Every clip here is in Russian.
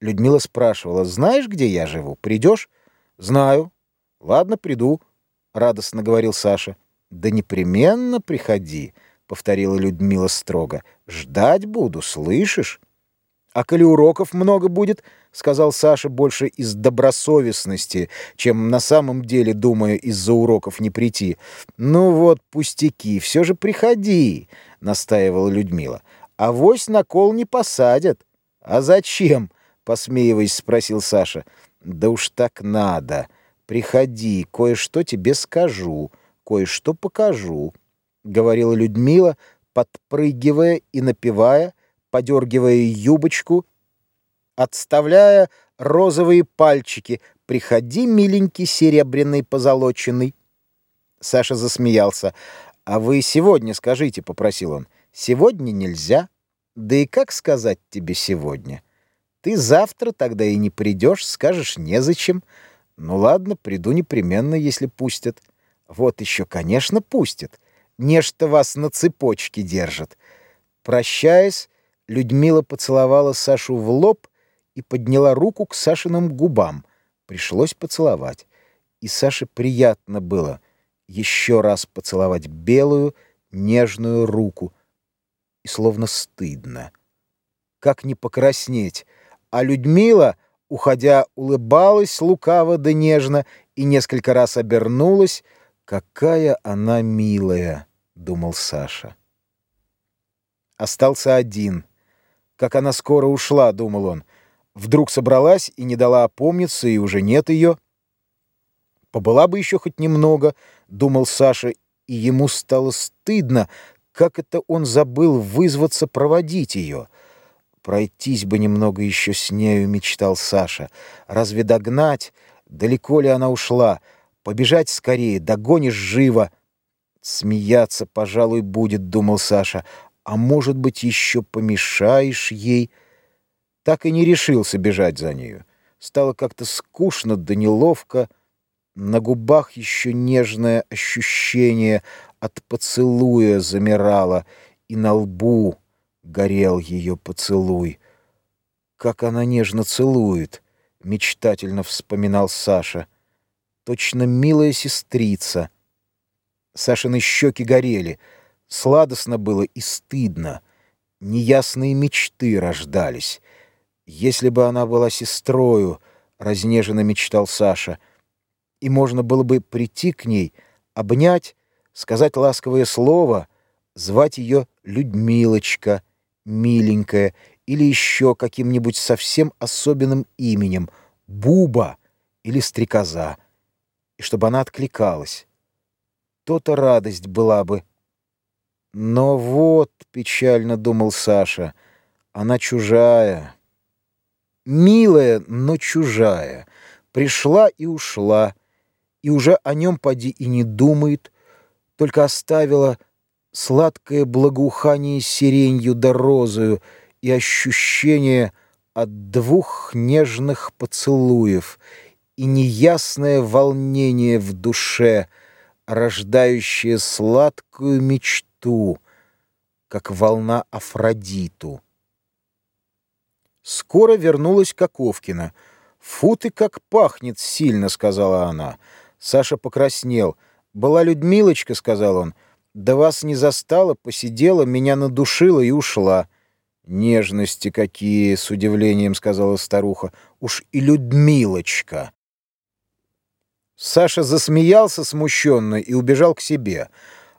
Людмила спрашивала, «Знаешь, где я живу? Придешь?» «Знаю». «Ладно, приду», — радостно говорил Саша. «Да непременно приходи», — повторила Людмила строго. «Ждать буду, слышишь?» «А коли уроков много будет», — сказал Саша больше из добросовестности, чем на самом деле, думая, из-за уроков не прийти. «Ну вот, пустяки, все же приходи», — настаивала Людмила. «Авось на кол не посадят». «А зачем?» — посмеиваясь, спросил Саша. «Да уж так надо. Приходи, кое-что тебе скажу, кое-что покажу», — говорила Людмила, подпрыгивая и напевая, подергивая юбочку, отставляя розовые пальчики. «Приходи, миленький, серебряный, позолоченный». Саша засмеялся. «А вы сегодня скажите», — попросил он. «Сегодня нельзя. Да и как сказать тебе сегодня? Ты завтра тогда и не придешь, скажешь незачем. Ну ладно, приду непременно, если пустят. Вот еще, конечно, пустят. Нечто вас на цепочке держит». Прощаясь, Людмила поцеловала Сашу в лоб и подняла руку к Сашиным губам. Пришлось поцеловать. И Саше приятно было еще раз поцеловать белую, нежную руку. И словно стыдно. Как не покраснеть? А Людмила, уходя, улыбалась лукаво да нежно и несколько раз обернулась. «Какая она милая!» — думал Саша. Остался один — как она скоро ушла, думал он. Вдруг собралась и не дала опомниться, и уже нет ее. Побыла бы еще хоть немного, думал Саша, и ему стало стыдно, как это он забыл вызваться проводить ее. Пройтись бы немного еще с нею, мечтал Саша. Разве догнать? Далеко ли она ушла? Побежать скорее, догонишь живо. Смеяться, пожалуй, будет, думал Саша, а может быть, еще помешаешь ей. Так и не решился бежать за нею. Стало как-то скучно да неловко. На губах еще нежное ощущение от поцелуя замирало, и на лбу горел ее поцелуй. Как она нежно целует, мечтательно вспоминал Саша. Точно милая сестрица. Сашины щеки горели — Сладостно было и стыдно. Неясные мечты рождались. Если бы она была сестрою, разнеженно мечтал Саша, и можно было бы прийти к ней, обнять, сказать ласковое слово, звать ее Людмилочка, миленькая, или еще каким-нибудь совсем особенным именем, Буба или Стрекоза, и чтобы она откликалась. То-то радость была бы, но вот, печально думал Саша, она чужая. Милая, но чужая. Пришла и ушла, и уже о нем поди и не думает, только оставила сладкое благоухание сиренью да розою и ощущение от двух нежных поцелуев и неясное волнение в душе, рождающее сладкую мечту, ту, как волна Афродиту. Скоро вернулась Коковкина. «Фу ты, как пахнет сильно!» — сказала она. Саша покраснел. «Была Людмилочка», — сказал он. «Да вас не застала, посидела, меня надушила и ушла». «Нежности какие!» — с удивлением сказала старуха. «Уж и Людмилочка!» Саша засмеялся смущенно и убежал к себе —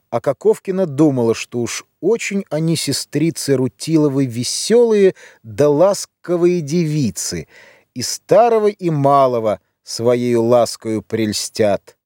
а Коковкина думала, что уж очень они сестрицы Рутиловой веселые да ласковые девицы, и старого и малого своею ласкою прельстят.